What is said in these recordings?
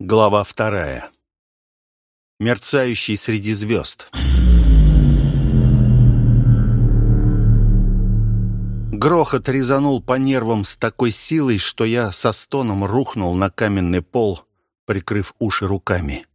Глава вторая. Мерцающий среди звезд. Грохот резанул по нервам с такой силой, что я со стоном рухнул на каменный пол, прикрыв уши руками.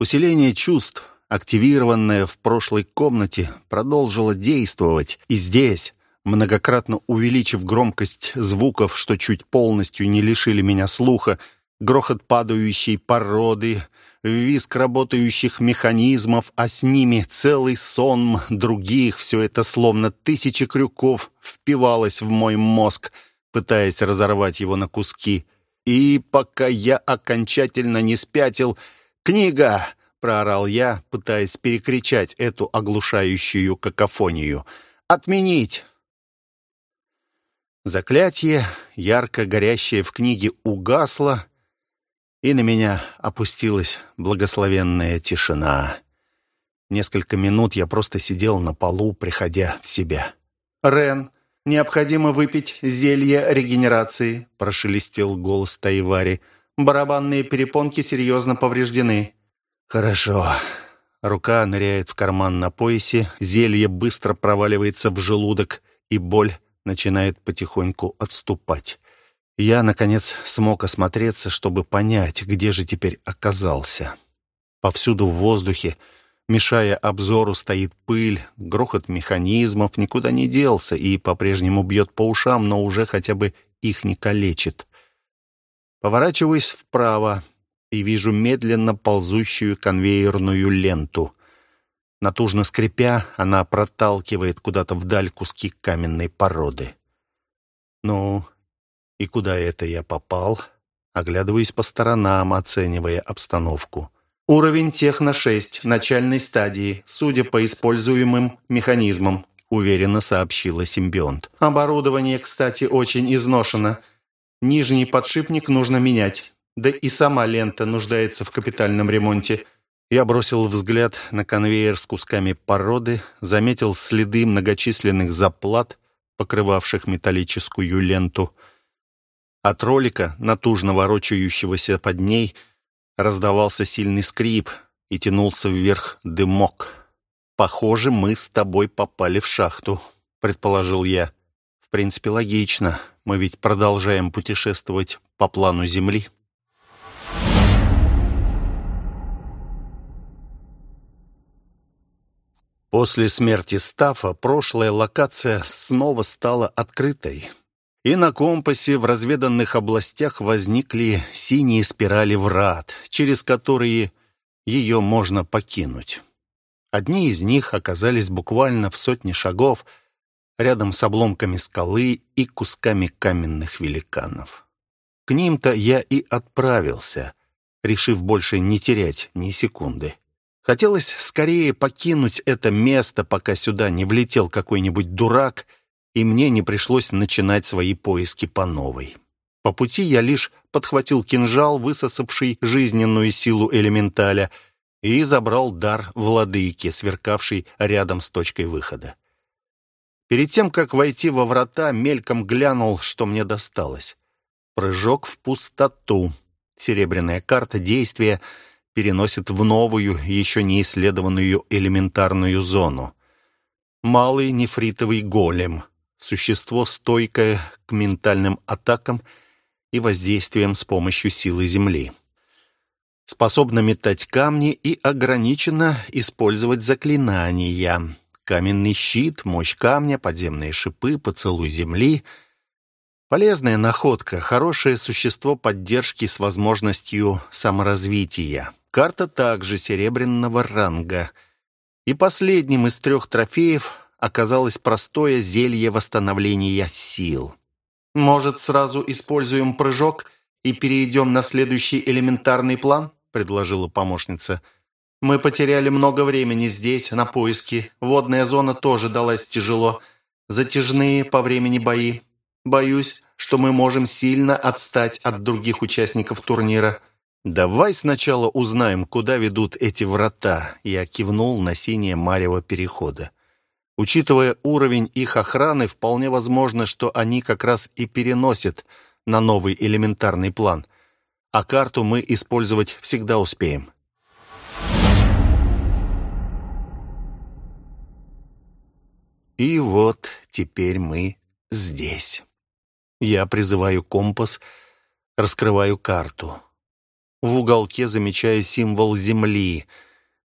Усиление чувств, активированное в прошлой комнате, продолжило действовать и здесь, многократно увеличив громкость звуков, что чуть полностью не лишили меня слуха, грохот падающей породы, визг работающих механизмов, а с ними целый сон других. Все это словно тысячи крюков впивалось в мой мозг, пытаясь разорвать его на куски. И пока я окончательно не спятил... «Книга!» — проорал я, пытаясь перекричать эту оглушающую какофонию. «Отменить!» Заклятие, ярко горящее в книге, угасло, и на меня опустилась благословенная тишина. Несколько минут я просто сидел на полу, приходя в себя. «Рен, необходимо выпить зелье регенерации», — прошелестел голос Тайвари. «Барабанные перепонки серьезно повреждены». «Хорошо». Рука ныряет в карман на поясе, зелье быстро проваливается в желудок, и боль начинает потихоньку отступать. Я, наконец, смог осмотреться, чтобы понять, где же теперь оказался. Повсюду в воздухе, мешая обзору, стоит пыль, грохот механизмов никуда не делся и по-прежнему бьет по ушам, но уже хотя бы их не калечит. Поворачиваюсь вправо и вижу медленно ползущую конвейерную ленту. Натужно скрипя, она проталкивает куда-то вдаль куски каменной породы. Ну, и куда это я попал? Оглядываясь по сторонам, оценивая обстановку. Уровень техно-6, начальной стадии, судя по используемым механизмам, уверенно сообщила симбионт. Оборудование, кстати, очень изношено. Нижний подшипник нужно менять. Да и сама лента нуждается в капитальном ремонте. Я бросил взгляд на конвейер с кусками породы, заметил следы многочисленных заплат, покрывавших металлическую ленту. От ролика, натужно ворочающегося под ней, раздавался сильный скрип и тянулся вверх дымок. «Похоже, мы с тобой попали в шахту», — предположил я. «В принципе, логично. Мы ведь продолжаем путешествовать по плану Земли». После смерти Стафа прошлая локация снова стала открытой и на компасе в разведанных областях возникли синие спирали врат, через которые ее можно покинуть. Одни из них оказались буквально в сотне шагов рядом с обломками скалы и кусками каменных великанов. К ним-то я и отправился, решив больше не терять ни секунды. Хотелось скорее покинуть это место, пока сюда не влетел какой-нибудь дурак — и мне не пришлось начинать свои поиски по новой. По пути я лишь подхватил кинжал, высосавший жизненную силу элементаля, и забрал дар владыки, сверкавший рядом с точкой выхода. Перед тем, как войти во врата, мельком глянул, что мне досталось. Прыжок в пустоту. Серебряная карта действия переносит в новую, еще не исследованную элементарную зону. Малый нефритовый голем — существо, стойкое к ментальным атакам и воздействиям с помощью силы Земли. Способно метать камни и ограниченно использовать заклинания. Каменный щит, мощь камня, подземные шипы, поцелуй Земли. Полезная находка, хорошее существо поддержки с возможностью саморазвития. Карта также серебряного ранга. И последним из трех трофеев оказалось простое зелье восстановления сил. «Может, сразу используем прыжок и перейдем на следующий элементарный план?» — предложила помощница. «Мы потеряли много времени здесь, на поиски. Водная зона тоже далась тяжело. Затяжные по времени бои. Боюсь, что мы можем сильно отстать от других участников турнира». «Давай сначала узнаем, куда ведут эти врата», — я кивнул на синее марево перехода. Учитывая уровень их охраны, вполне возможно, что они как раз и переносят на новый элементарный план. а карту мы использовать всегда успеем. И вот теперь мы здесь. Я призываю компас, раскрываю карту. В уголке замечаю символ Земли,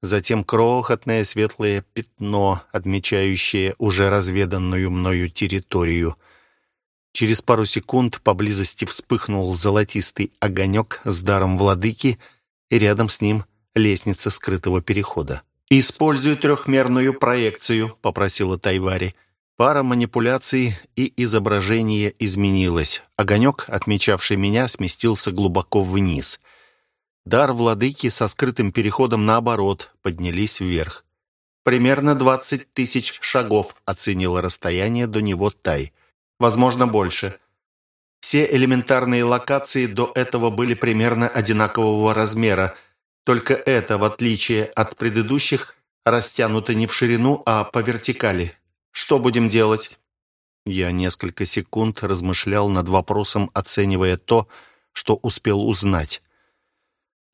затем крохотное светлое пятно, отмечающее уже разведанную мною территорию. Через пару секунд поблизости вспыхнул золотистый огонек с даром владыки, и рядом с ним лестница скрытого перехода. «Используй трехмерную проекцию», — попросила Тайвари. Пара манипуляций, и изображение изменилось. Огонек, отмечавший меня, сместился глубоко вниз. Дар владыки со скрытым переходом наоборот поднялись вверх. «Примерно двадцать тысяч шагов», — оценила расстояние до него Тай. «Возможно, больше». Все элементарные локации до этого были примерно одинакового размера, только это, в отличие от предыдущих, растянуто не в ширину, а по вертикали. Что будем делать?» Я несколько секунд размышлял над вопросом, оценивая то, что успел узнать.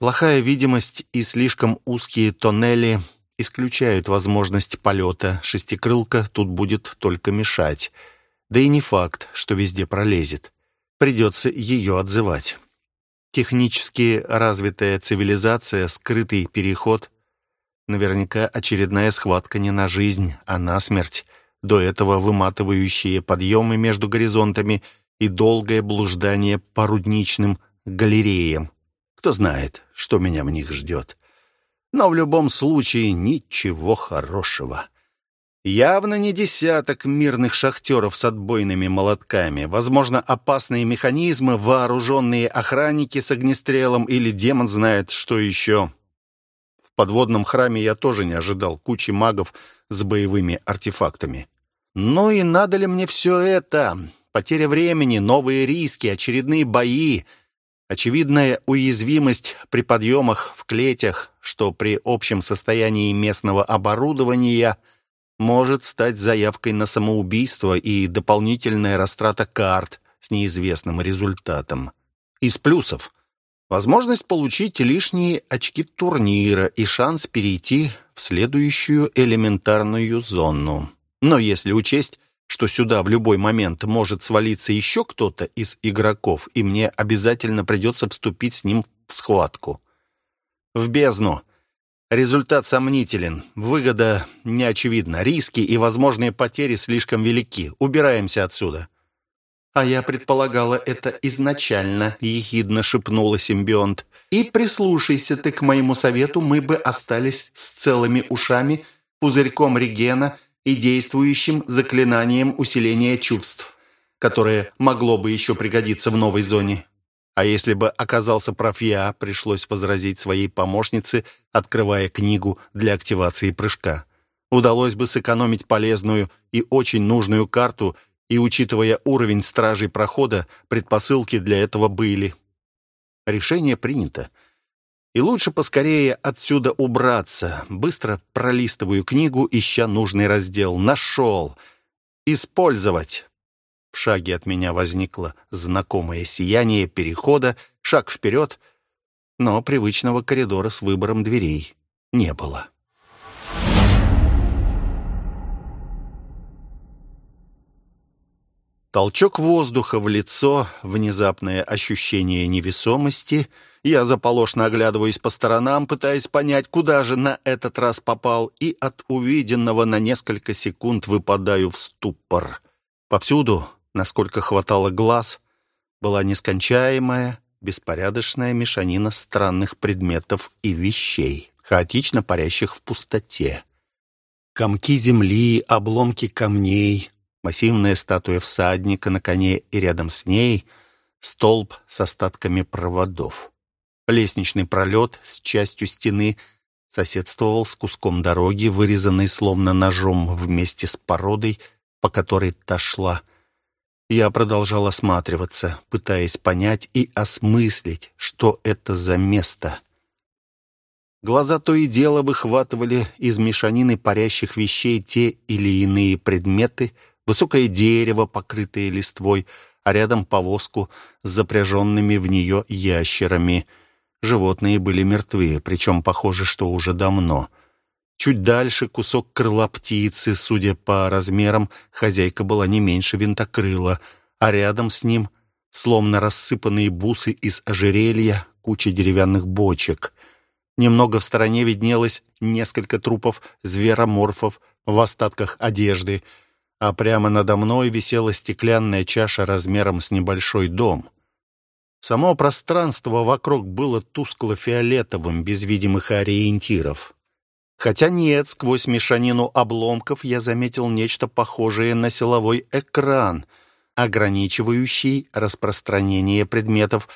Плохая видимость и слишком узкие тоннели исключают возможность полета. Шестикрылка тут будет только мешать. Да и не факт, что везде пролезет. Придется ее отзывать. Технически развитая цивилизация, скрытый переход. Наверняка очередная схватка не на жизнь, а на смерть. До этого выматывающие подъемы между горизонтами и долгое блуждание по рудничным галереям. Кто знает, что меня в них ждет. Но в любом случае ничего хорошего. Явно не десяток мирных шахтеров с отбойными молотками. Возможно, опасные механизмы, вооруженные охранники с огнестрелом или демон знает, что еще. В подводном храме я тоже не ожидал кучи магов с боевыми артефактами. Ну и надо ли мне все это? Потеря времени, новые риски, очередные бои, очевидная уязвимость при подъемах в клетях, что при общем состоянии местного оборудования – может стать заявкой на самоубийство и дополнительная растрата карт с неизвестным результатом. Из плюсов – возможность получить лишние очки турнира и шанс перейти в следующую элементарную зону. Но если учесть, что сюда в любой момент может свалиться еще кто-то из игроков, и мне обязательно придется вступить с ним в схватку. В бездну – Результат сомнителен, выгода неочевидна, риски и возможные потери слишком велики. Убираемся отсюда». «А я предполагала это изначально», — ехидно шепнула симбионт. «И прислушайся ты к моему совету, мы бы остались с целыми ушами, пузырьком регена и действующим заклинанием усиления чувств, которое могло бы еще пригодиться в новой зоне. А если бы оказался прав я, пришлось возразить своей помощнице, открывая книгу для активации прыжка. Удалось бы сэкономить полезную и очень нужную карту, и, учитывая уровень стражей прохода, предпосылки для этого были. Решение принято. И лучше поскорее отсюда убраться. Быстро пролистываю книгу, ища нужный раздел. Нашел. Использовать. В шаге от меня возникло знакомое сияние перехода, шаг вперед, но привычного коридора с выбором дверей не было. Толчок воздуха в лицо, внезапное ощущение невесомости. Я заполошно оглядываюсь по сторонам, пытаясь понять, куда же на этот раз попал, и от увиденного на несколько секунд выпадаю в ступор. Повсюду насколько хватало глаз, была нескончаемая, беспорядочная мешанина странных предметов и вещей, хаотично парящих в пустоте. Комки земли, обломки камней, массивная статуя всадника на коне и рядом с ней столб с остатками проводов. Лестничный пролет с частью стены соседствовал с куском дороги, вырезанной словно ножом вместе с породой, по которой та шла. Я продолжал осматриваться, пытаясь понять и осмыслить, что это за место. Глаза то и дело выхватывали из мешанины парящих вещей те или иные предметы, высокое дерево, покрытое листвой, а рядом повозку с запряженными в нее ящерами. Животные были мертвы, причем похоже, что уже давно. Чуть дальше кусок крыла птицы, судя по размерам, хозяйка была не меньше винтокрыла, а рядом с ним, словно рассыпанные бусы из ожерелья, куча деревянных бочек. Немного в стороне виднелось несколько трупов звероморфов в остатках одежды — а прямо надо мной висела стеклянная чаша размером с небольшой дом. Само пространство вокруг было тускло-фиолетовым, без видимых ориентиров. Хотя нет, сквозь мешанину обломков я заметил нечто похожее на силовой экран, ограничивающий распространение предметов,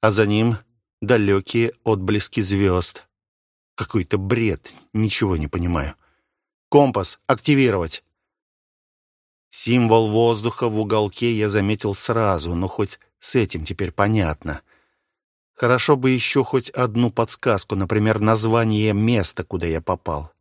а за ним далекие отблески звезд. Какой-то бред, ничего не понимаю. «Компас активировать!» Символ воздуха в уголке я заметил сразу, но хоть с этим теперь понятно. Хорошо бы еще хоть одну подсказку, например, название места, куда я попал.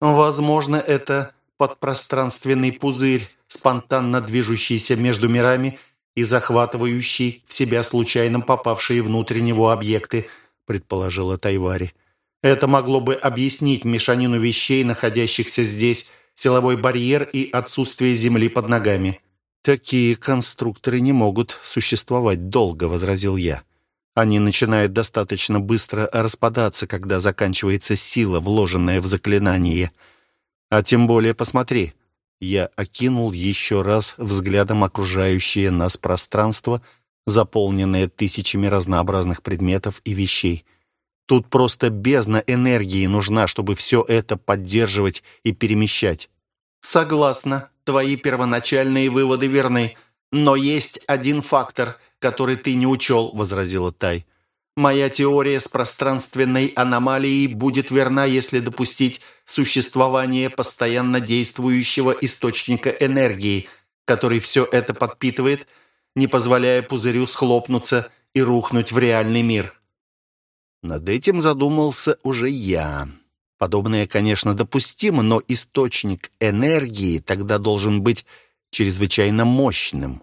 Возможно, это подпространственный пузырь, спонтанно движущийся между мирами и захватывающий в себя случайно попавшие внутрь него объекты, предположила Тайвари. Это могло бы объяснить мешанину вещей, находящихся здесь, силовой барьер и отсутствие земли под ногами. «Такие конструкторы не могут существовать долго», — возразил я. «Они начинают достаточно быстро распадаться, когда заканчивается сила, вложенная в заклинание. А тем более, посмотри». Я окинул еще раз взглядом окружающее нас пространство, заполненное тысячами разнообразных предметов и вещей. Тут просто бездна энергии нужна, чтобы все это поддерживать и перемещать. Согласна, твои первоначальные выводы верны. Но есть один фактор, который ты не учел, возразила Тай. Моя теория с пространственной аномалией будет верна, если допустить существование постоянно действующего источника энергии, который все это подпитывает, не позволяя пузырю схлопнуться и рухнуть в реальный мир. Над этим задумался уже я. Подобное, конечно, допустимо, но источник энергии тогда должен быть чрезвычайно мощным.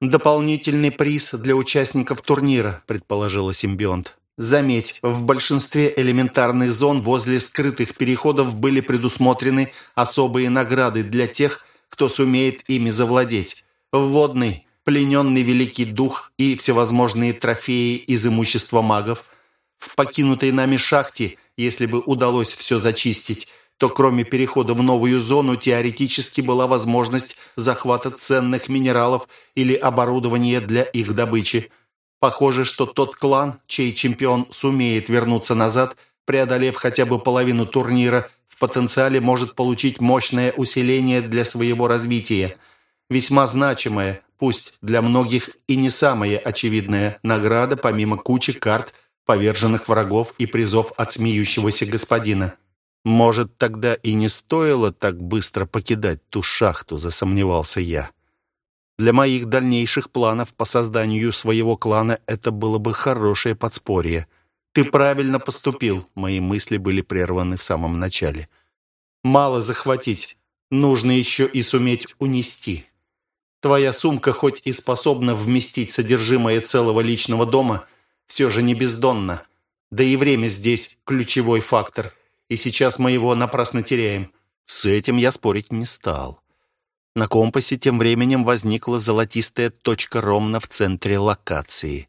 «Дополнительный приз для участников турнира», — предположила симбионт. Заметь, в большинстве элементарных зон возле скрытых переходов были предусмотрены особые награды для тех, кто сумеет ими завладеть. Вводный, плененный великий дух и всевозможные трофеи из имущества магов — в покинутой нами шахте, если бы удалось все зачистить, то кроме перехода в новую зону теоретически была возможность захвата ценных минералов или оборудования для их добычи. Похоже, что тот клан, чей чемпион сумеет вернуться назад, преодолев хотя бы половину турнира, в потенциале может получить мощное усиление для своего развития. Весьма значимая, пусть для многих и не самая очевидная награда, помимо кучи карт – поверженных врагов и призов от смеющегося господина. Может, тогда и не стоило так быстро покидать ту шахту, засомневался я. Для моих дальнейших планов по созданию своего клана это было бы хорошее подспорье. Ты правильно поступил, мои мысли были прерваны в самом начале. Мало захватить, нужно еще и суметь унести. Твоя сумка хоть и способна вместить содержимое целого личного дома – все же не бездонно. Да и время здесь ключевой фактор. И сейчас мы его напрасно теряем. С этим я спорить не стал. На компасе тем временем возникла золотистая точка ровно в центре локации.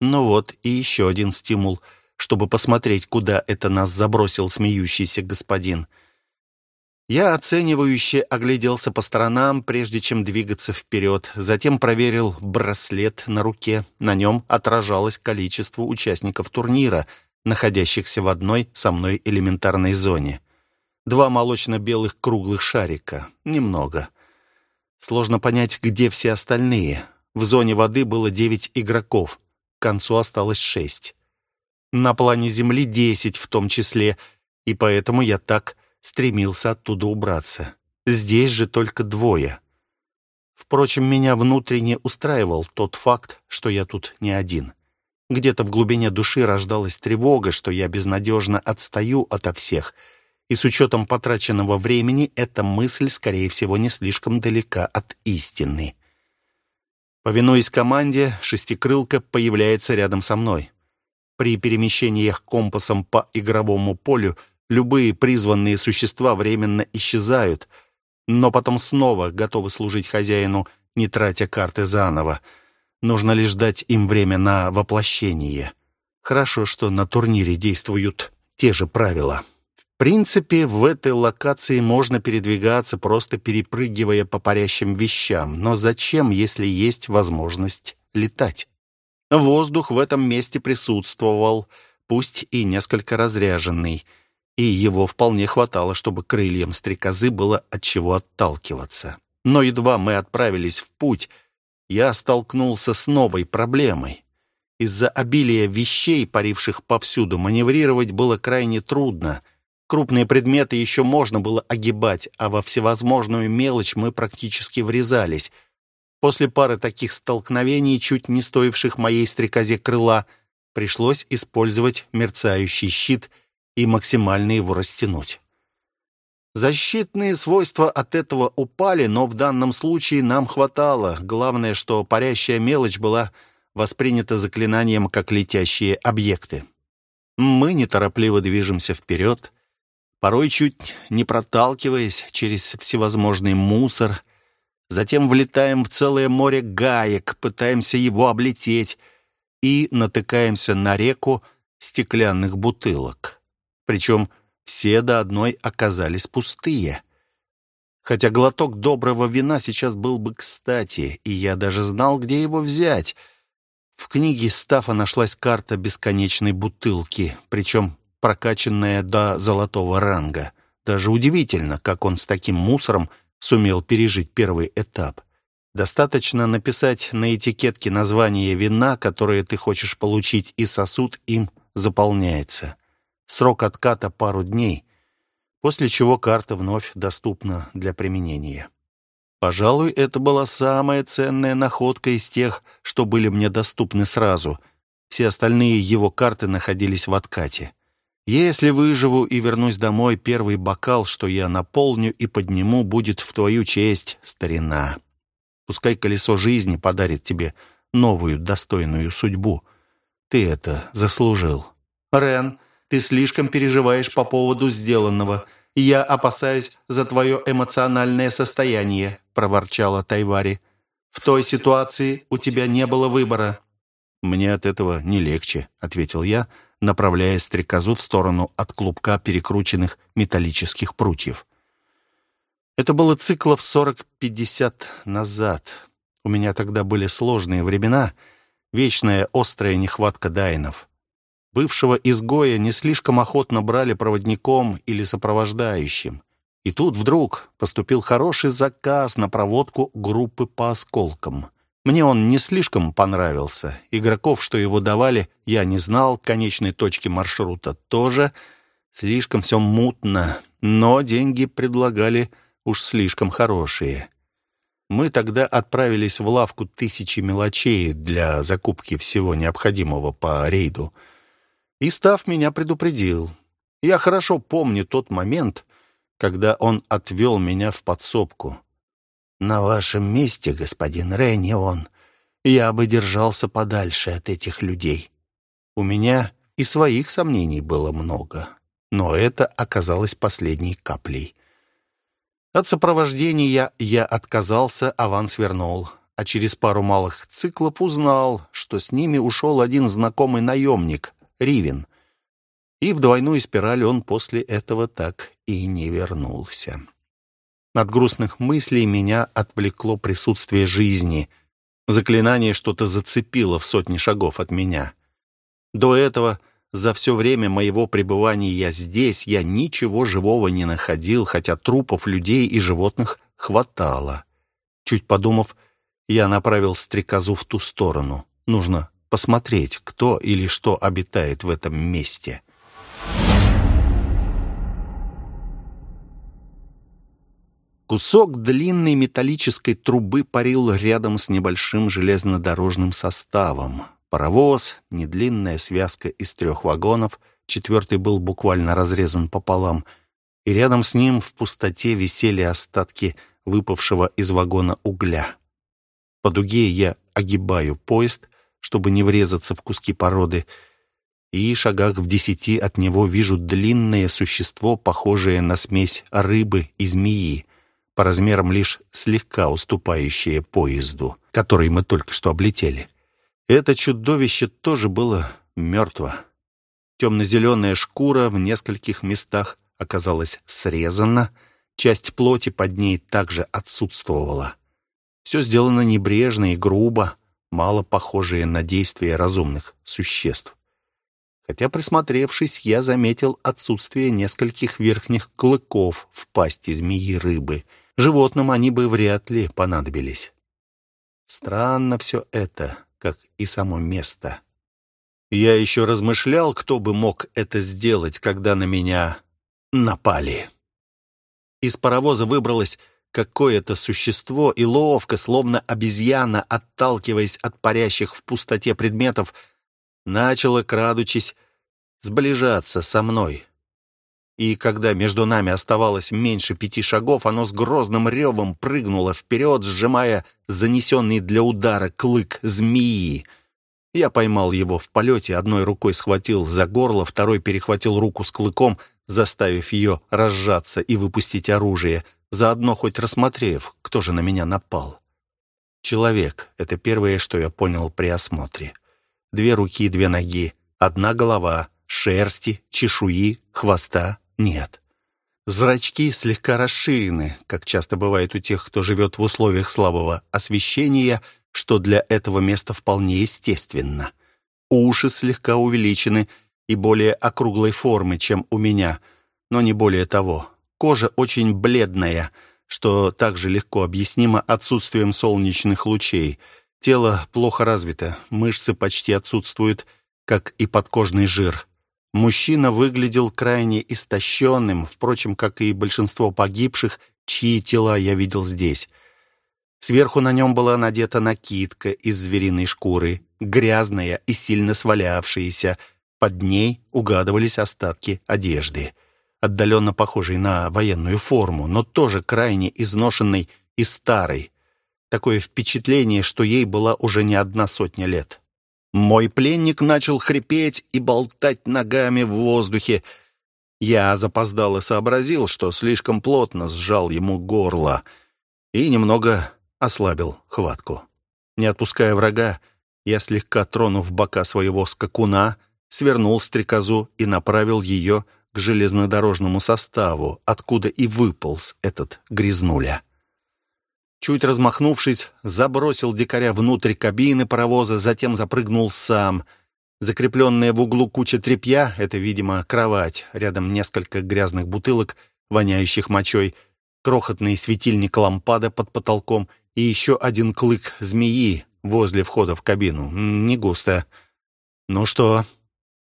Ну вот и еще один стимул, чтобы посмотреть, куда это нас забросил смеющийся господин — я оценивающе огляделся по сторонам, прежде чем двигаться вперед. Затем проверил браслет на руке. На нем отражалось количество участников турнира, находящихся в одной со мной элементарной зоне. Два молочно-белых круглых шарика. Немного. Сложно понять, где все остальные. В зоне воды было девять игроков. К концу осталось шесть. На плане Земли десять в том числе, и поэтому я так стремился оттуда убраться. Здесь же только двое. Впрочем, меня внутренне устраивал тот факт, что я тут не один. Где-то в глубине души рождалась тревога, что я безнадежно отстаю ото всех, и с учетом потраченного времени эта мысль, скорее всего, не слишком далека от истины. Повинуясь команде, шестикрылка появляется рядом со мной. При перемещениях компасом по игровому полю любые призванные существа временно исчезают, но потом снова готовы служить хозяину, не тратя карты заново. Нужно лишь дать им время на воплощение. Хорошо, что на турнире действуют те же правила. В принципе, в этой локации можно передвигаться, просто перепрыгивая по парящим вещам. Но зачем, если есть возможность летать? Воздух в этом месте присутствовал, пусть и несколько разряженный, и его вполне хватало, чтобы крыльям стрекозы было от чего отталкиваться. Но едва мы отправились в путь, я столкнулся с новой проблемой. Из-за обилия вещей, паривших повсюду, маневрировать было крайне трудно. Крупные предметы еще можно было огибать, а во всевозможную мелочь мы практически врезались — После пары таких столкновений, чуть не стоивших моей стрекозе крыла, пришлось использовать мерцающий щит и максимально его растянуть. Защитные свойства от этого упали, но в данном случае нам хватало. Главное, что парящая мелочь была воспринята заклинанием как летящие объекты. Мы неторопливо движемся вперед, порой чуть не проталкиваясь через всевозможный мусор — Затем влетаем в целое море гаек, пытаемся его облететь и натыкаемся на реку стеклянных бутылок. Причем все до одной оказались пустые. Хотя глоток доброго вина сейчас был бы кстати, и я даже знал, где его взять. В книге Стафа нашлась карта бесконечной бутылки, причем прокачанная до золотого ранга. Даже удивительно, как он с таким мусором сумел пережить первый этап. Достаточно написать на этикетке название вина, которое ты хочешь получить, и сосуд им заполняется. Срок отката пару дней, после чего карта вновь доступна для применения. Пожалуй, это была самая ценная находка из тех, что были мне доступны сразу. Все остальные его карты находились в откате. Если выживу и вернусь домой, первый бокал, что я наполню и подниму, будет в твою честь, старина. Пускай колесо жизни подарит тебе новую достойную судьбу. Ты это заслужил. Рен, ты слишком переживаешь по поводу сделанного. Я опасаюсь за твое эмоциональное состояние, проворчала Тайвари. В той ситуации у тебя не было выбора. Мне от этого не легче, ответил я, — направляя стрекозу в сторону от клубка перекрученных металлических прутьев. Это было циклов 40-50 назад. У меня тогда были сложные времена, вечная острая нехватка дайнов. Бывшего изгоя не слишком охотно брали проводником или сопровождающим. И тут вдруг поступил хороший заказ на проводку группы по осколкам. Мне он не слишком понравился. Игроков, что его давали, я не знал, конечной точки маршрута тоже. Слишком все мутно, но деньги предлагали уж слишком хорошие. Мы тогда отправились в лавку тысячи мелочей для закупки всего необходимого по рейду. И Став меня предупредил. Я хорошо помню тот момент, когда он отвел меня в подсобку. «На вашем месте, господин Реннион, я бы держался подальше от этих людей. У меня и своих сомнений было много, но это оказалось последней каплей. От сопровождения я отказался, аванс вернул, а через пару малых циклов узнал, что с ними ушел один знакомый наемник, Ривен. И в двойную спираль он после этого так и не вернулся. От грустных мыслей меня отвлекло присутствие жизни. Заклинание что-то зацепило в сотни шагов от меня. До этого, за все время моего пребывания здесь, я ничего живого не находил, хотя трупов людей и животных хватало. Чуть подумав, я направил стрекозу в ту сторону. Нужно посмотреть, кто или что обитает в этом месте. Кусок длинной металлической трубы парил рядом с небольшим железнодорожным составом. Паровоз, недлинная связка из трех вагонов, четвертый был буквально разрезан пополам, и рядом с ним в пустоте висели остатки выпавшего из вагона угля. По дуге я огибаю поезд, чтобы не врезаться в куски породы, и шагах в десяти от него вижу длинное существо, похожее на смесь рыбы и змеи, по размерам лишь слегка уступающее поезду, который мы только что облетели. Это чудовище тоже было мертво. Темно-зеленая шкура в нескольких местах оказалась срезана, часть плоти под ней также отсутствовала. Все сделано небрежно и грубо, мало похожее на действия разумных существ. Хотя, присмотревшись, я заметил отсутствие нескольких верхних клыков в пасти змеи-рыбы. Животным они бы вряд ли понадобились. Странно все это, как и само место. Я еще размышлял, кто бы мог это сделать, когда на меня напали. Из паровоза выбралось какое-то существо и ловко, словно обезьяна, отталкиваясь от парящих в пустоте предметов, начало, крадучись, сближаться со мной. И когда между нами оставалось меньше пяти шагов, оно с грозным ревом прыгнуло вперед, сжимая занесенный для удара клык змеи. Я поймал его в полете, одной рукой схватил за горло, второй перехватил руку с клыком, заставив ее разжаться и выпустить оружие, заодно хоть рассмотрев, кто же на меня напал. Человек — это первое, что я понял при осмотре. Две руки две ноги, одна голова, шерсти, чешуи, хвоста нет. Зрачки слегка расширены, как часто бывает у тех, кто живет в условиях слабого освещения, что для этого места вполне естественно. Уши слегка увеличены и более округлой формы, чем у меня, но не более того. Кожа очень бледная, что также легко объяснимо отсутствием солнечных лучей. Тело плохо развито, мышцы почти отсутствуют, как и подкожный жир. Мужчина выглядел крайне истощенным, впрочем, как и большинство погибших, чьи тела я видел здесь. Сверху на нем была надета накидка из звериной шкуры, грязная и сильно свалявшаяся. Под ней угадывались остатки одежды, отдаленно похожей на военную форму, но тоже крайне изношенной и старой. Такое впечатление, что ей была уже не одна сотня лет. Мой пленник начал хрипеть и болтать ногами в воздухе. Я запоздало сообразил, что слишком плотно сжал ему горло и немного ослабил хватку. Не отпуская врага, я слегка тронув бока своего скакуна, свернул стрекозу и направил ее к железнодорожному составу, откуда и выполз этот грязнуля. Чуть размахнувшись, забросил дикаря внутрь кабины паровоза, затем запрыгнул сам. Закрепленная в углу куча тряпья — это, видимо, кровать. Рядом несколько грязных бутылок, воняющих мочой, крохотный светильник лампада под потолком и еще один клык змеи возле входа в кабину. Не густо. «Ну что,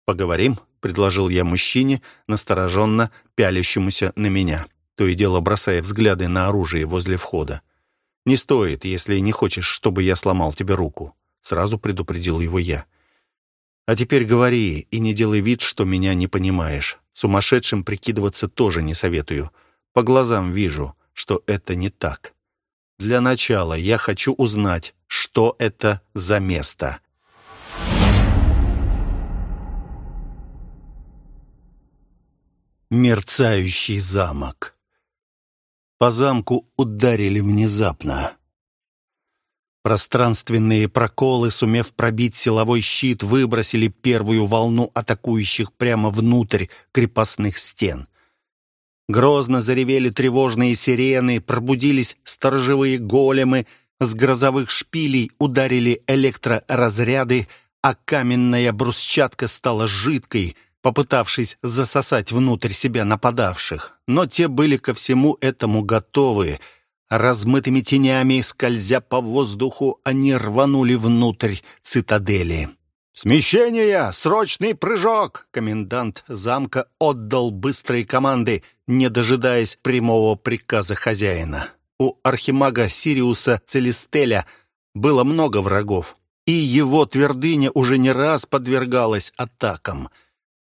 поговорим?» — предложил я мужчине, настороженно пялящемуся на меня, то и дело бросая взгляды на оружие возле входа. «Не стоит, если не хочешь, чтобы я сломал тебе руку», — сразу предупредил его я. «А теперь говори и не делай вид, что меня не понимаешь. Сумасшедшим прикидываться тоже не советую. По глазам вижу, что это не так. Для начала я хочу узнать, что это за место». Мерцающий замок. По замку ударили внезапно. Пространственные проколы, сумев пробить силовой щит, выбросили первую волну атакующих прямо внутрь крепостных стен. Грозно заревели тревожные сирены, пробудились сторожевые големы, с грозовых шпилей ударили электроразряды, а каменная брусчатка стала жидкой — попытавшись засосать внутрь себя нападавших. Но те были ко всему этому готовы. Размытыми тенями, скользя по воздуху, они рванули внутрь цитадели. «Смещение! Срочный прыжок!» Комендант замка отдал быстрые команды, не дожидаясь прямого приказа хозяина. У архимага Сириуса Целестеля было много врагов, и его твердыня уже не раз подвергалась атакам —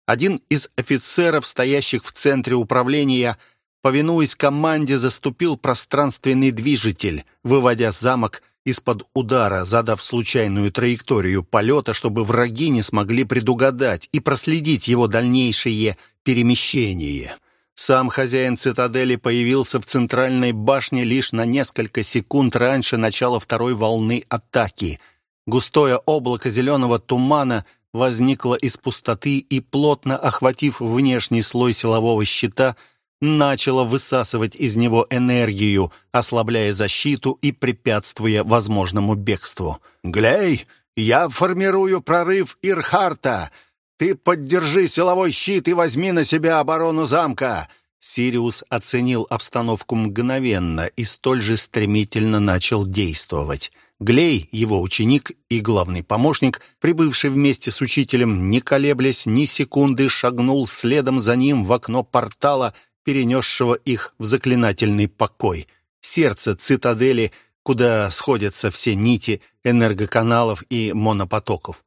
один из офицеров, стоящих в центре управления, повинуясь команде, заступил пространственный движитель, выводя замок из-под удара, задав случайную траекторию полета, чтобы враги не смогли предугадать и проследить его дальнейшее перемещение. Сам хозяин цитадели появился в центральной башне лишь на несколько секунд раньше начала второй волны атаки. Густое облако зеленого тумана возникло из пустоты и, плотно охватив внешний слой силового щита, начало высасывать из него энергию, ослабляя защиту и препятствуя возможному бегству. «Глей, я формирую прорыв Ирхарта!» «Ты поддержи силовой щит и возьми на себя оборону замка!» Сириус оценил обстановку мгновенно и столь же стремительно начал действовать. Глей, его ученик и главный помощник, прибывший вместе с учителем, не колеблясь ни секунды, шагнул следом за ним в окно портала, перенесшего их в заклинательный покой. Сердце цитадели, куда сходятся все нити энергоканалов и монопотоков.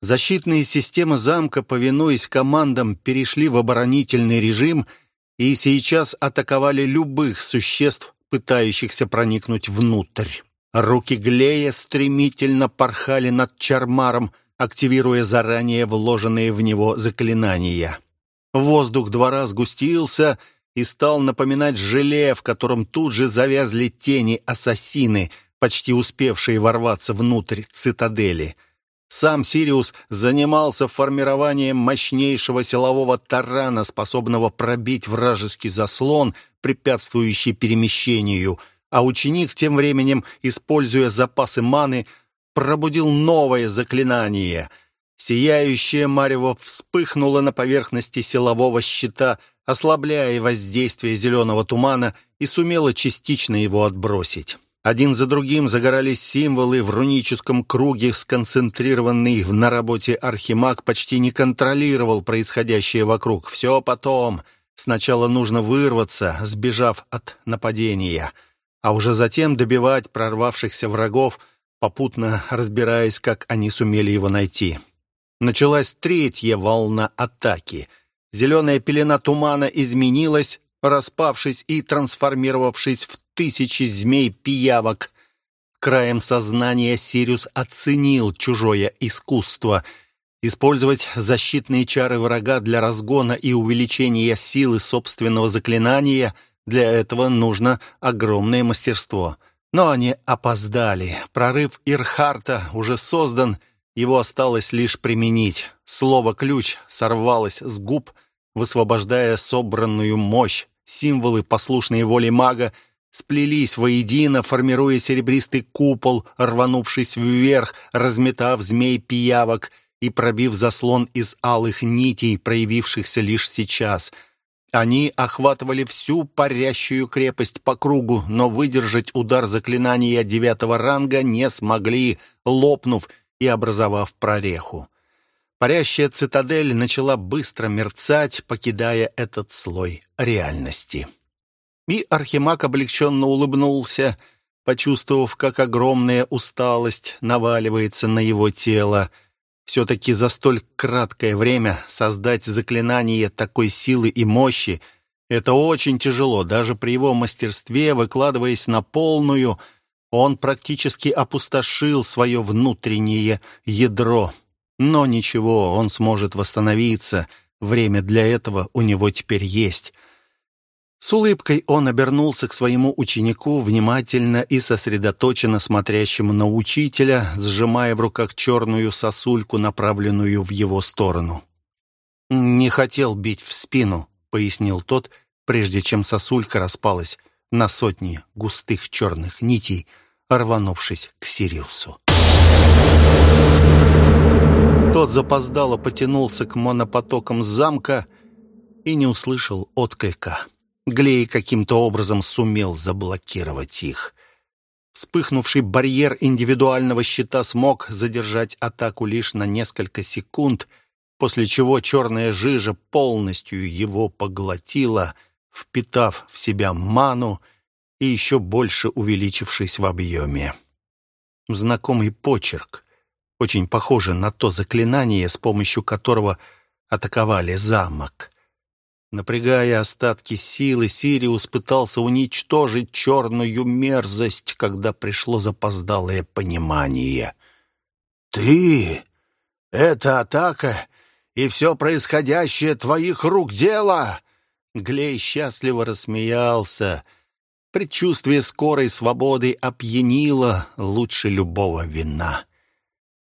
Защитные системы замка, повинуясь командам, перешли в оборонительный режим и сейчас атаковали любых существ, пытающихся проникнуть внутрь. Руки Глея стремительно порхали над Чармаром, активируя заранее вложенные в него заклинания. Воздух двора сгустился и стал напоминать желе, в котором тут же завязли тени-ассасины, почти успевшие ворваться внутрь цитадели — сам Сириус занимался формированием мощнейшего силового тарана, способного пробить вражеский заслон, препятствующий перемещению, а ученик тем временем, используя запасы маны, пробудил новое заклинание. Сияющее марево вспыхнуло на поверхности силового щита, ослабляя воздействие зеленого тумана и сумело частично его отбросить. Один за другим загорались символы в руническом круге, сконцентрированный на работе Архимаг почти не контролировал происходящее вокруг. Все потом. Сначала нужно вырваться, сбежав от нападения, а уже затем добивать прорвавшихся врагов, попутно разбираясь, как они сумели его найти. Началась третья волна атаки. Зеленая пелена тумана изменилась, распавшись и трансформировавшись в тысячи змей-пиявок. Краем сознания Сириус оценил чужое искусство. Использовать защитные чары врага для разгона и увеличения силы собственного заклинания — для этого нужно огромное мастерство. Но они опоздали. Прорыв Ирхарта уже создан, его осталось лишь применить. Слово «ключ» сорвалось с губ, высвобождая собранную мощь. Символы, послушные воле мага, сплелись воедино, формируя серебристый купол, рванувшись вверх, разметав змей-пиявок и пробив заслон из алых нитей, проявившихся лишь сейчас. Они охватывали всю парящую крепость по кругу, но выдержать удар заклинания девятого ранга не смогли, лопнув и образовав прореху. Парящая цитадель начала быстро мерцать, покидая этот слой реальности. И Архимаг облегченно улыбнулся, почувствовав, как огромная усталость наваливается на его тело. Все-таки за столь краткое время создать заклинание такой силы и мощи — это очень тяжело. Даже при его мастерстве, выкладываясь на полную, он практически опустошил свое внутреннее ядро. Но ничего, он сможет восстановиться. Время для этого у него теперь есть. С улыбкой он обернулся к своему ученику, внимательно и сосредоточенно смотрящему на учителя, сжимая в руках черную сосульку, направленную в его сторону. «Не хотел бить в спину», — пояснил тот, прежде чем сосулька распалась на сотни густых черных нитей, рванувшись к Сириусу. Тот запоздало потянулся к монопотокам замка и не услышал отклика. Глей каким-то образом сумел заблокировать их. Вспыхнувший барьер индивидуального щита смог задержать атаку лишь на несколько секунд, после чего черная жижа полностью его поглотила, впитав в себя ману и еще больше увеличившись в объеме. Знакомый почерк, очень похожий на то заклинание, с помощью которого атаковали замок. Напрягая остатки силы, Сириус пытался уничтожить черную мерзость, когда пришло запоздалое понимание. «Ты? Это атака и все происходящее твоих рук дело?» Глей счастливо рассмеялся. Предчувствие скорой свободы опьянило лучше любого вина.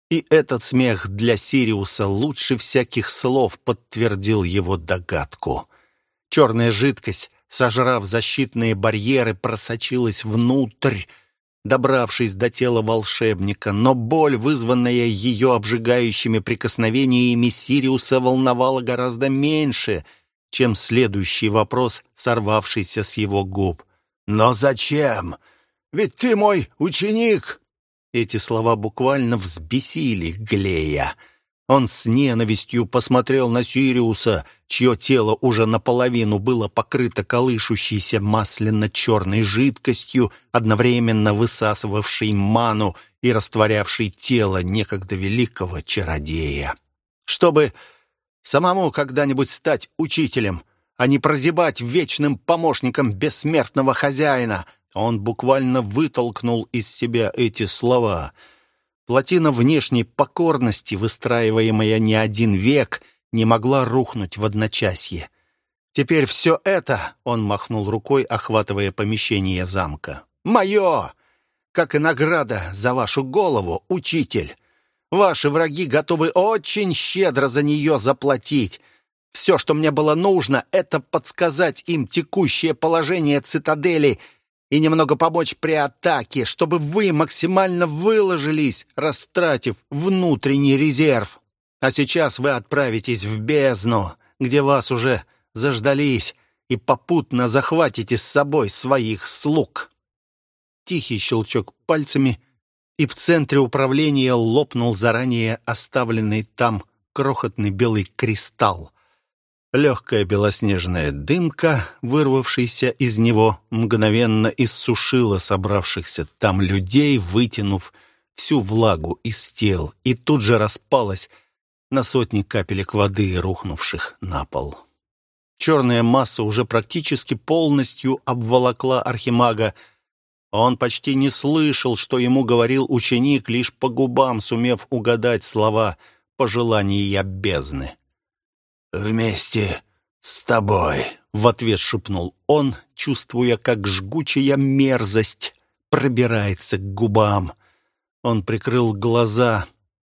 И этот смех для Сириуса лучше всяких слов подтвердил его догадку. Черная жидкость, сожрав защитные барьеры, просочилась внутрь, добравшись до тела волшебника, но боль, вызванная ее обжигающими прикосновениями Сириуса, волновала гораздо меньше, чем следующий вопрос, сорвавшийся с его губ. «Но зачем? Ведь ты мой ученик!» Эти слова буквально взбесили Глея. Он с ненавистью посмотрел на Сириуса, чье тело уже наполовину было покрыто колышущейся масляно-черной жидкостью, одновременно высасывавшей ману и растворявшей тело некогда великого чародея. Чтобы самому когда-нибудь стать учителем, а не прозябать вечным помощником бессмертного хозяина, он буквально вытолкнул из себя эти слова — Плотина внешней покорности, выстраиваемая не один век, не могла рухнуть в одночасье. Теперь все это, он махнул рукой, охватывая помещение замка, мое, как и награда за вашу голову, учитель. Ваши враги готовы очень щедро за нее заплатить. Все, что мне было нужно, это подсказать им текущее положение цитадели и немного помочь при атаке, чтобы вы максимально выложились, растратив внутренний резерв. А сейчас вы отправитесь в бездну, где вас уже заждались, и попутно захватите с собой своих слуг». Тихий щелчок пальцами, и в центре управления лопнул заранее оставленный там крохотный белый кристалл. Легкая белоснежная дымка, вырвавшаяся из него, мгновенно иссушила собравшихся там людей, вытянув всю влагу из тел, и тут же распалась на сотни капелек воды, рухнувших на пол. Черная масса уже практически полностью обволокла архимага. Он почти не слышал, что ему говорил ученик, лишь по губам сумев угадать слова пожелания бездны. «Вместе с тобой», — в ответ шепнул он, чувствуя, как жгучая мерзость пробирается к губам. Он прикрыл глаза,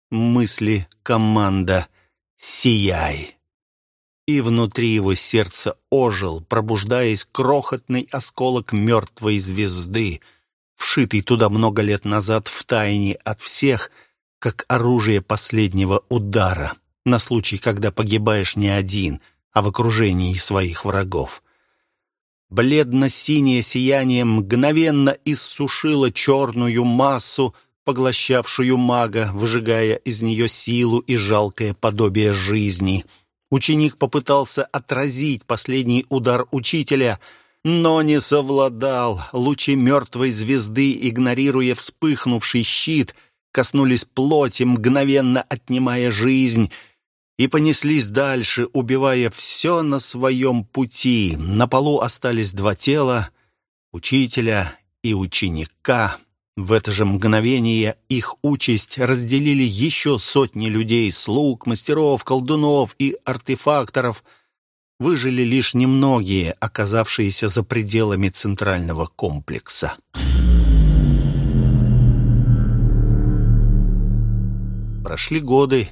мысли команда «Сияй». И внутри его сердца ожил, пробуждаясь крохотный осколок мертвой звезды, вшитый туда много лет назад в тайне от всех, как оружие последнего удара на случай, когда погибаешь не один, а в окружении своих врагов. Бледно-синее сияние мгновенно иссушило черную массу, поглощавшую мага, выжигая из нее силу и жалкое подобие жизни. Ученик попытался отразить последний удар учителя, но не совладал. Лучи мертвой звезды, игнорируя вспыхнувший щит, коснулись плоти, мгновенно отнимая жизнь — и понеслись дальше, убивая все на своем пути. На полу остались два тела — учителя и ученика. В это же мгновение их участь разделили еще сотни людей, слуг, мастеров, колдунов и артефакторов. Выжили лишь немногие, оказавшиеся за пределами центрального комплекса. Прошли годы,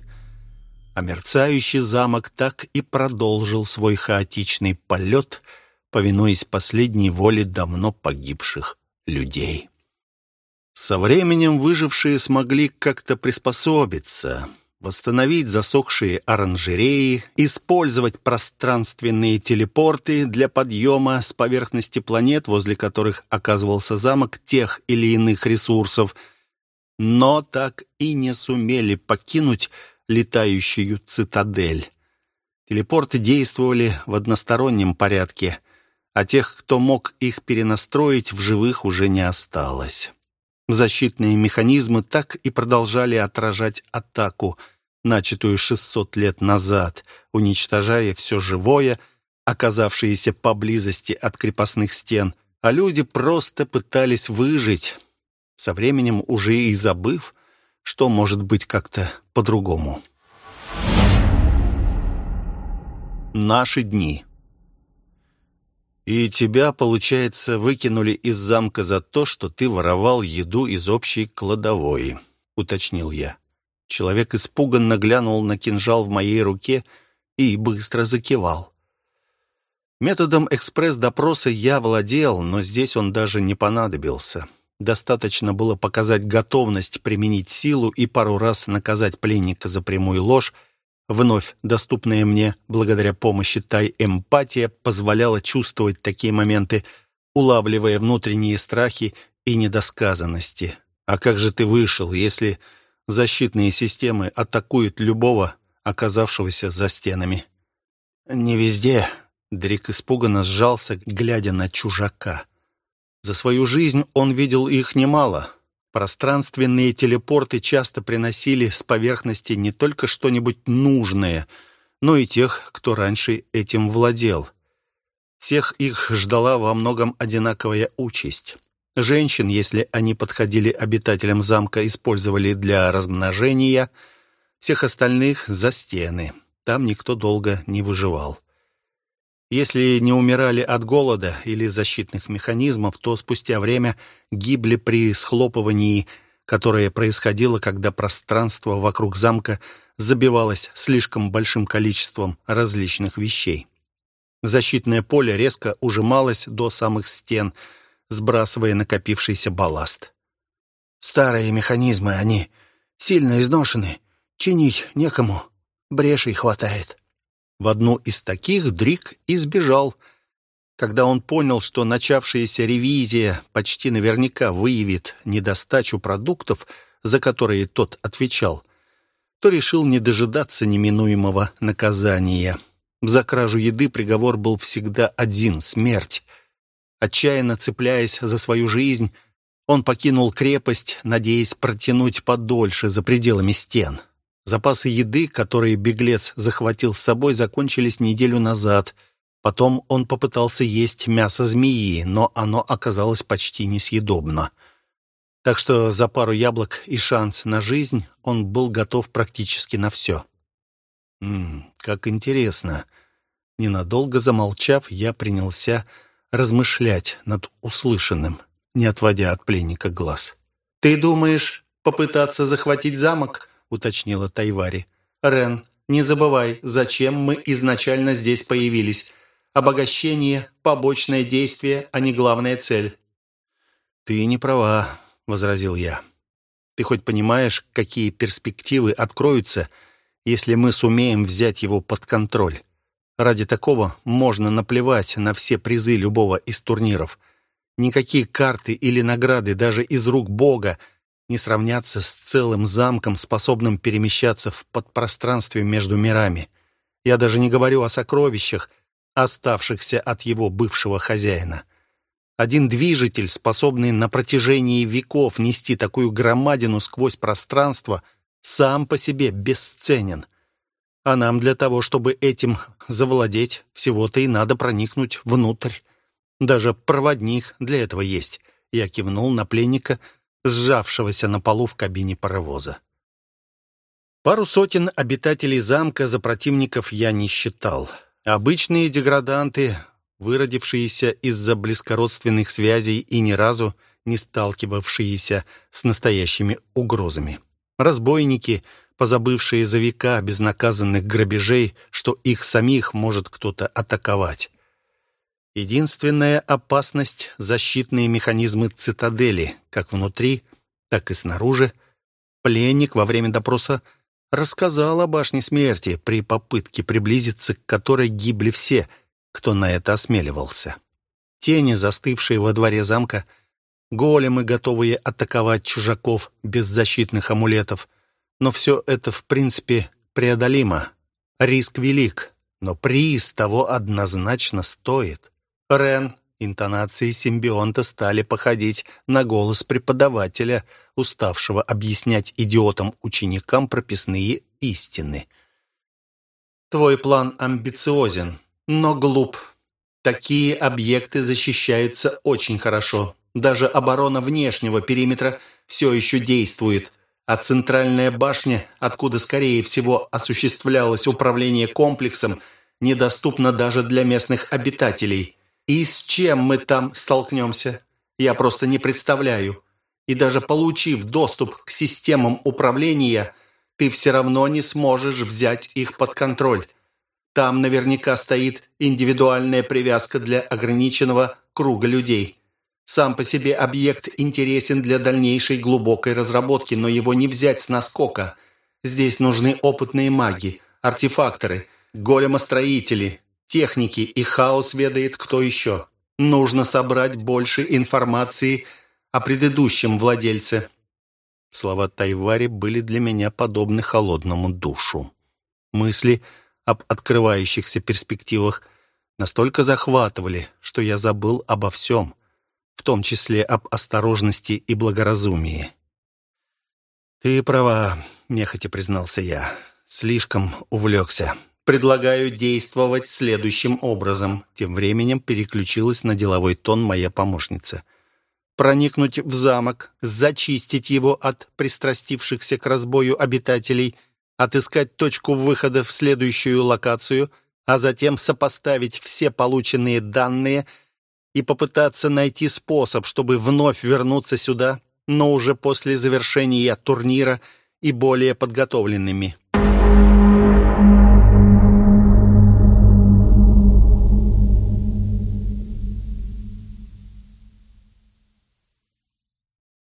а мерцающий замок так и продолжил свой хаотичный полет, повинуясь последней воле давно погибших людей. Со временем выжившие смогли как-то приспособиться, восстановить засохшие оранжереи, использовать пространственные телепорты для подъема с поверхности планет, возле которых оказывался замок тех или иных ресурсов, но так и не сумели покинуть летающую цитадель. Телепорты действовали в одностороннем порядке, а тех, кто мог их перенастроить, в живых уже не осталось. Защитные механизмы так и продолжали отражать атаку, начатую 600 лет назад, уничтожая все живое, оказавшиеся поблизости от крепостных стен, а люди просто пытались выжить, со временем уже и забыв, что может быть как-то по-другому. Наши дни. «И тебя, получается, выкинули из замка за то, что ты воровал еду из общей кладовой», — уточнил я. Человек испуганно глянул на кинжал в моей руке и быстро закивал. Методом экспресс-допроса я владел, но здесь он даже не понадобился. Достаточно было показать готовность применить силу и пару раз наказать пленника за прямую ложь, вновь доступная мне благодаря помощи тай-эмпатия позволяла чувствовать такие моменты, улавливая внутренние страхи и недосказанности. А как же ты вышел, если защитные системы атакуют любого, оказавшегося за стенами? «Не везде», — Дрик испуганно сжался, глядя на чужака. За свою жизнь он видел их немало. Пространственные телепорты часто приносили с поверхности не только что-нибудь нужное, но и тех, кто раньше этим владел. Всех их ждала во многом одинаковая участь. Женщин, если они подходили обитателям замка, использовали для размножения, всех остальных — за стены. Там никто долго не выживал. Если не умирали от голода или защитных механизмов, то спустя время гибли при схлопывании, которое происходило, когда пространство вокруг замка забивалось слишком большим количеством различных вещей. Защитное поле резко ужималось до самых стен, сбрасывая накопившийся балласт. «Старые механизмы, они сильно изношены, чинить некому, брешей хватает», в одну из таких Дрик избежал. Когда он понял, что начавшаяся ревизия почти наверняка выявит недостачу продуктов, за которые тот отвечал, то решил не дожидаться неминуемого наказания. За кражу еды приговор был всегда один — смерть. Отчаянно цепляясь за свою жизнь, он покинул крепость, надеясь протянуть подольше за пределами стен. Запасы еды, которые беглец захватил с собой, закончились неделю назад. Потом он попытался есть мясо змеи, но оно оказалось почти несъедобно. Так что за пару яблок и шанс на жизнь он был готов практически на все. «Ммм, как интересно!» Ненадолго замолчав, я принялся размышлять над услышанным, не отводя от пленника глаз. «Ты думаешь попытаться захватить замок?» — уточнила Тайвари. «Рен, не забывай, зачем мы изначально здесь появились. Обогащение — побочное действие, а не главная цель». «Ты не права», — возразил я. «Ты хоть понимаешь, какие перспективы откроются, если мы сумеем взять его под контроль? Ради такого можно наплевать на все призы любого из турниров. Никакие карты или награды даже из рук Бога — не сравняться с целым замком, способным перемещаться в подпространстве между мирами. Я даже не говорю о сокровищах, оставшихся от его бывшего хозяина. Один движитель, способный на протяжении веков нести такую громадину сквозь пространство, сам по себе бесценен. А нам для того, чтобы этим завладеть, всего-то и надо проникнуть внутрь. Даже проводник для этого есть. Я кивнул на пленника — сжавшегося на полу в кабине паровоза. Пару сотен обитателей замка за противников я не считал. Обычные деграданты, выродившиеся из-за близкородственных связей и ни разу не сталкивавшиеся с настоящими угрозами. Разбойники, позабывшие за века безнаказанных грабежей, что их самих может кто-то атаковать. Единственная опасность — защитные механизмы цитадели, как внутри, так и снаружи. Пленник во время допроса рассказал о башне смерти, при попытке приблизиться к которой гибли все, кто на это осмеливался. Тени, застывшие во дворе замка, големы, готовые атаковать чужаков без защитных амулетов. Но все это, в принципе, преодолимо. Риск велик, но приз того однозначно стоит. Рен, интонации симбионта стали походить на голос преподавателя, уставшего объяснять идиотам-ученикам прописные истины. «Твой план амбициозен, но глуп. Такие объекты защищаются очень хорошо. Даже оборона внешнего периметра все еще действует, а центральная башня, откуда, скорее всего, осуществлялось управление комплексом, недоступна даже для местных обитателей. И с чем мы там столкнемся? Я просто не представляю. И даже получив доступ к системам управления, ты все равно не сможешь взять их под контроль. Там наверняка стоит индивидуальная привязка для ограниченного круга людей. Сам по себе объект интересен для дальнейшей глубокой разработки, но его не взять с наскока. Здесь нужны опытные маги, артефакторы, големостроители, техники, и хаос ведает кто еще. Нужно собрать больше информации о предыдущем владельце. Слова Тайвари были для меня подобны холодному душу. Мысли об открывающихся перспективах настолько захватывали, что я забыл обо всем в том числе об осторожности и благоразумии. «Ты права», — нехотя признался я. «Слишком увлекся. Предлагаю действовать следующим образом». Тем временем переключилась на деловой тон моя помощница. «Проникнуть в замок, зачистить его от пристрастившихся к разбою обитателей, отыскать точку выхода в следующую локацию, а затем сопоставить все полученные данные — и попытаться найти способ, чтобы вновь вернуться сюда, но уже после завершения турнира и более подготовленными.